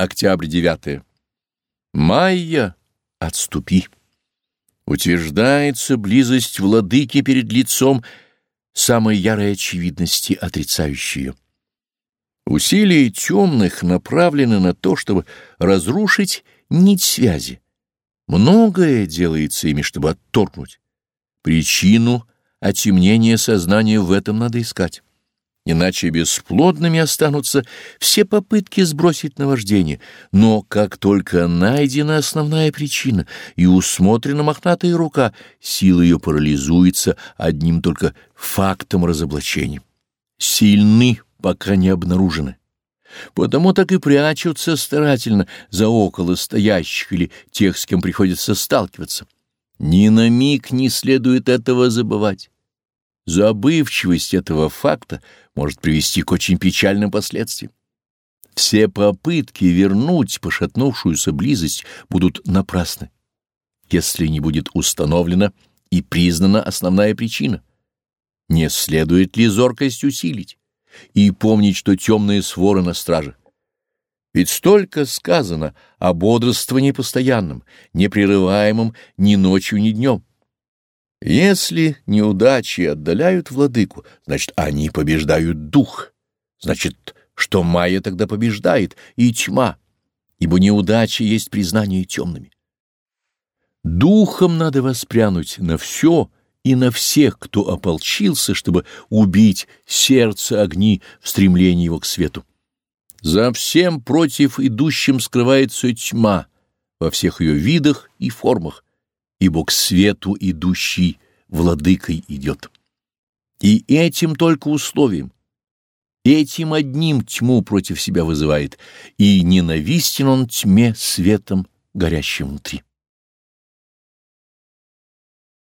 Октябрь 9. Майя, отступи. Утверждается близость владыки перед лицом самой ярой очевидности, отрицающей. Усилия темных направлены на то, чтобы разрушить нить связи. Многое делается ими, чтобы отторгнуть. Причину отемнения сознания в этом надо искать. Иначе бесплодными останутся все попытки сбросить наваждение. Но как только найдена основная причина и усмотрена мохнатая рука, сила ее парализуется одним только фактом разоблачения. Сильны, пока не обнаружены. Потому так и прячутся старательно за около стоящих или тех, с кем приходится сталкиваться. Ни на миг не следует этого забывать. Забывчивость этого факта может привести к очень печальным последствиям. Все попытки вернуть пошатнувшуюся близость будут напрасны, если не будет установлена и признана основная причина. Не следует ли зоркость усилить и помнить, что темные своры на страже? Ведь столько сказано о бодрствовании постоянном, непрерываемом ни ночью, ни днем. Если неудачи отдаляют владыку, значит, они побеждают дух. Значит, что майя тогда побеждает и тьма, ибо неудача есть признание темными. Духом надо воспрянуть на все и на всех, кто ополчился, чтобы убить сердце огни в стремлении его к свету. За всем против идущим скрывается тьма во всех ее видах и формах, ибо к свету идущий владыкой идет. И этим только условием, этим одним тьму против себя вызывает, и ненавистен он тьме светом, горящим внутри.